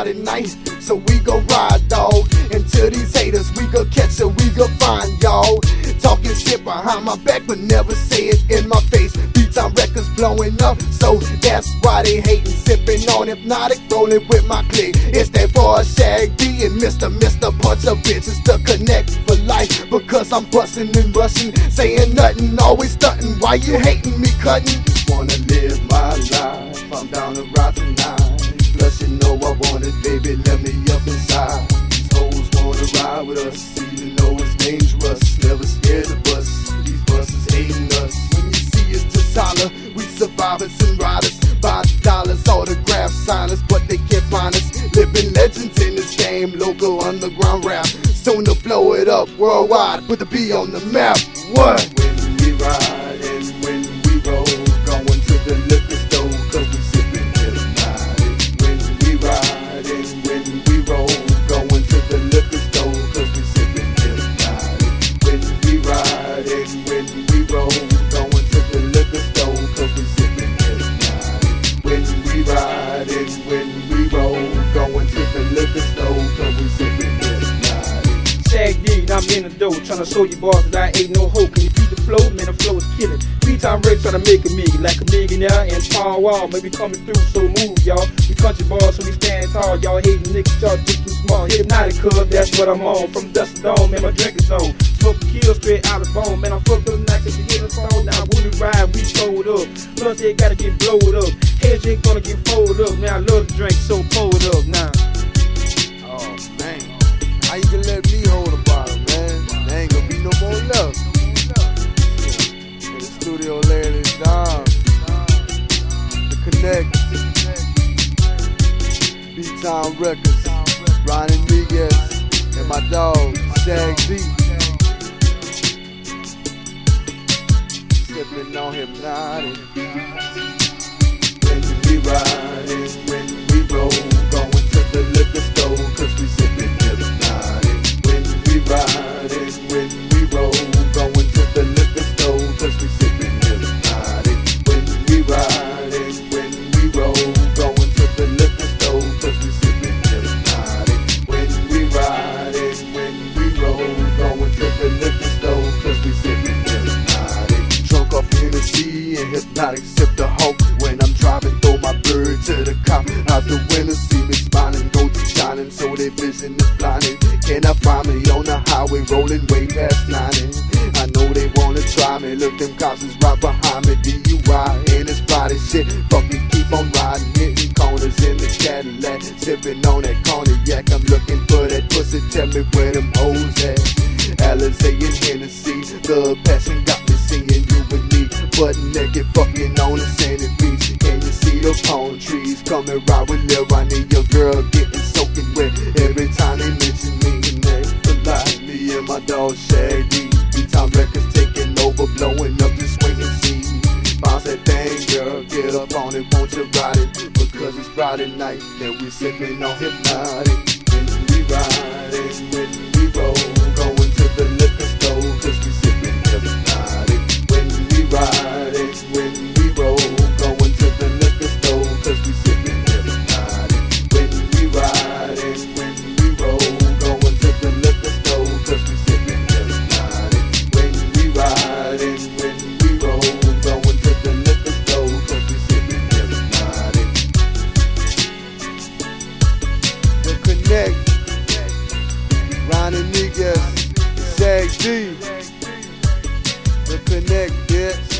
Friday night, so we gon' ride, dog. Until these haters, we gon' catch it, we gon' find y'all. Talking shit behind my back, but never say it in my face. B-Town records blowing up, so that's why they hating. Sipping on Hpnotiq, rolling with my clique. It's that boy Shag D and Mr. Mr. Punch of bitches to connect for life. Because I'm busting and rushing, saying nothing, always stunting. Why you hating me, cutting? Wanna live my life, I'm down to ride tonight. And riders, buy dollars, autograph signers, but they can't find us. Living legends in this game, local underground rap. Soon to blow it up worldwide, put the B on the map. What? When we ride I'm in the dough, tryna show you boys that I ain't no hoe. Can you beat the flow? Man, the flow is killing. Three time Rick tryna make a million, like a millionaire and Paul Wall. Maybe coming through, so move, y'all. We country boys, so we stand tall. Y'all hating niggas, y'all think too small. Hpnotiq, cuz that's what I'm on. From dust to dawn, man, my drink is on. Smoke kill straight out of bone. Man, I'm fucked up night, cause you hear the song. Now, when we ride, we sold up. Plus, they gotta get blowed up. Heads ain't gonna get folded up. Man, I love to drink, so it up now. Oh man, how you gonna let The Connect. B-Town Records. Ronnie Miguez and my dog, Shag D. Sipping on Hpnotiq. When we ride Hennessy accept the hope when I'm driving. Throw my bird to the cop out the window, see me smiling, go to shining, so their vision is blinded. Can I find me on the highway, rolling way past 90? I know they wanna try me, look, them cops is right behind me. DUI and it's Friday shit, fuck me, keep on riding, hitting corners in the Cadillac, sipping on that cognac. I'm looking for that pussy, tell me where them hoes at. Alizé and Hennessy, the passion got singing you and me, butt naked, fucking on the sandy beach. Can you see the palm trees coming right with Lil Ronnie? Your girl getting soaking wet every time they mention me. And they like me and my dog Shady. B-Town Records taking over, blowing up the swinging scene. Bounce that thing, girl, get up on it, won't you ride it? Because it's Friday night, and we sipping on Hpnotiq. When we ride and neck. Ronnie niggas, Shag D. The connect, bitch.